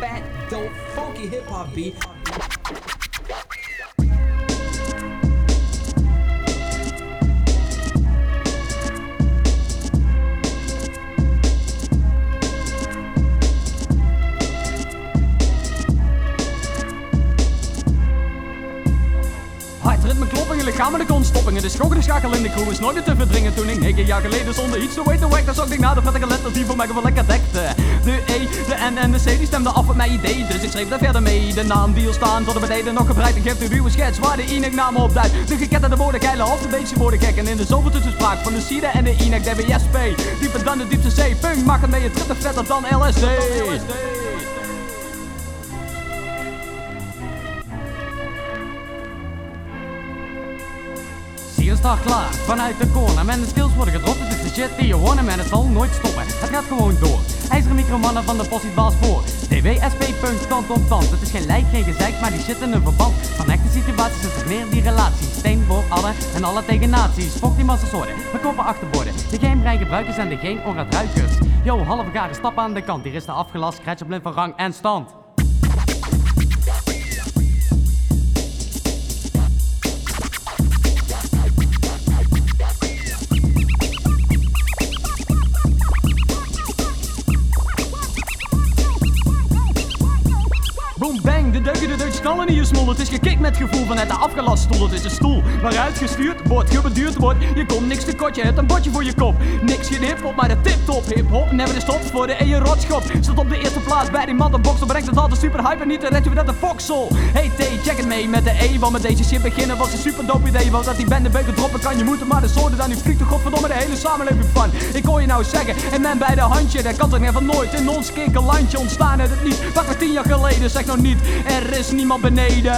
fat, dope, funky hip hop beat. Hard ritme kloppingen, lichamelijke ontstoppingen. De schokken schakel in de crew is nooit meer te verdringen. Toen ik negen jaar geleden zonder iets te weten dan zag ik naar de vettige letters die voor mij gewoon lekker dekte. De E, de N en de C die stemden af met mijn idee. Dus ik schreef daar verder mee. De naam die al staan tot de beneden nog gebreid. Ik geef de ruwe schets waar de Inek naam op duidt. De geketterde woorden geilen of de beetje woorden gek. En in de zoveel tussenspraak van de Sida en de Inek DBSP. Dieper dan de diepste C. Punk maken mee je trippen vetter dan LSD. Zie start klaar, vanuit de corner. Men de skills worden gedropt, het is de shit die je wonen en het zal nooit stoppen. Het gaat gewoon door. IJzeren micromannen van de possie baas voor. DWSP punt stand op tand. Het is geen lijk, geen gezeik, maar die zit in een verband. Van echte situaties is het meer die relatie. Steen voor alle en alle tegen naties. Fok die massasoorten, we kopen achterborden. De geen brein gebruikers en de geen onraadruikers. Yo, halve garen stap aan de kant. Hier is de afgelast, blind van rang en stand. Boom bang, de deuken, de knallen in je smol. Het is gekikt met gevoel vanuit de afgelast stoel. Het is een stoel waaruit gestuurd wordt, gebeduurd wordt. Je komt niks te kort, je hebt een bordje voor je kop. Niks geen hip-hop, maar de tip-top hip-hop. Never de stops voor de je rotschop. Staat op de eerste plaats bij die mattenbox. Brengt het altijd super hype en niet te redden we dat de Foxhole. Hey T, check het mee met de E. Want met deze shit beginnen was een super dope idee. Want dat die bende beuken droppen kan je moeten. Maar de zoorden dan nu vliegt de godverdomme de hele samenleving van. Ik hoor je nou zeggen, en men bij de handje. Dat kan toch meer van nooit in ons kinkerlandje ontstaan het niet. Pak maar tien jaar geleden, zeg nou niet, er is niemand beneden.